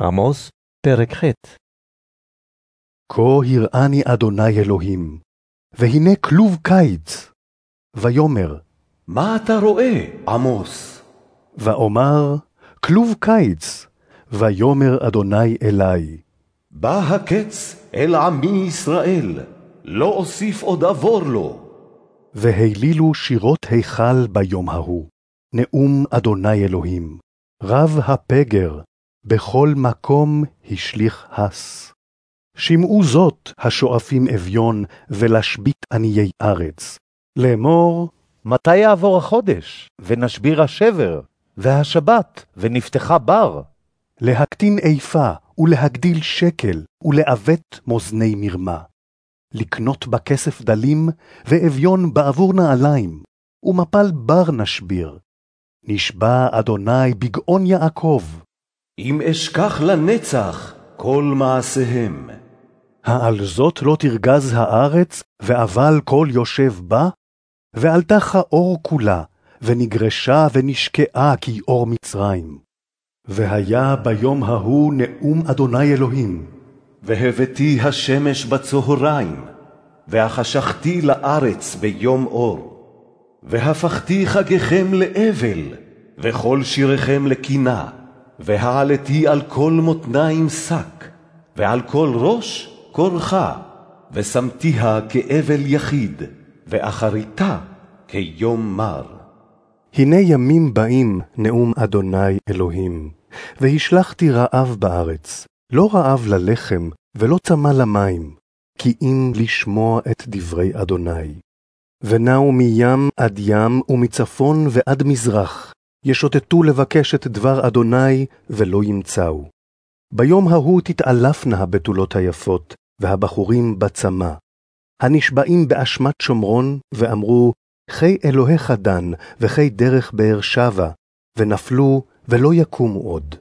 עמוס, פרק ח' כה הראני אדוני אלוהים, והנה כלוב קיץ. ויאמר, מה אתה רואה, עמוס? ואומר, כלוב קיץ. ויאמר אדוני אלי, בא הקץ אל עמי ישראל, לא אוסיף עוד עבור לו. והעלילו שירות היכל ביום ההוא, נאום אדוני אלוהים, רב הפגר, בכל מקום השליך הס. שמעו זאת השואפים אביון, ולהשבית עניי ארץ. לאמור, מתי יעבור החודש, ונשביר השבר, והשבת, ונפתחה בר? להקטין איפה, ולהגדיל שקל, ולעוות מאזני מרמה. לקנות בכסף דלים, ואביון בעבור נעליים, ומפל בר נשביר. נשבע אדוני בגאון יעקב, אם אשכח לנצח כל מעשיהם. העל זאת לא תרגז הארץ, ואבל כל יושב בה? ועלתה כאור כולה, ונגרשה ונשקעה כאור מצרים. והיה ביום ההוא נאום אדוני אלוהים, והבאתי השמש בצהריים, והחשכתי לארץ ביום אור. והפכתי חגיכם לאבל, וכל שיריכם לקינה, והעלתי על כל מותניים שק, ועל כל ראש כורחה, ושמתיה כאבל יחיד, ואחריתה כיום מר. הנה ימים באים, נאום אדוני אלוהים, והשלחתי רעב בארץ, לא רעב ללחם, ולא צמא למים, כי אם לשמוע את דברי אדוני. ונעו מים עד ים, ומצפון ועד מזרח, ישוטטו לבקש את דבר אדוני, ולא ימצאו. ביום ההוא תתעלפנה הבתולות היפות, והבחורים בצמא. הנשבעים באשמת שומרון, ואמרו, חי אלוהיך דן, וחי דרך באר שבע, ונפלו, ולא יקומו עוד.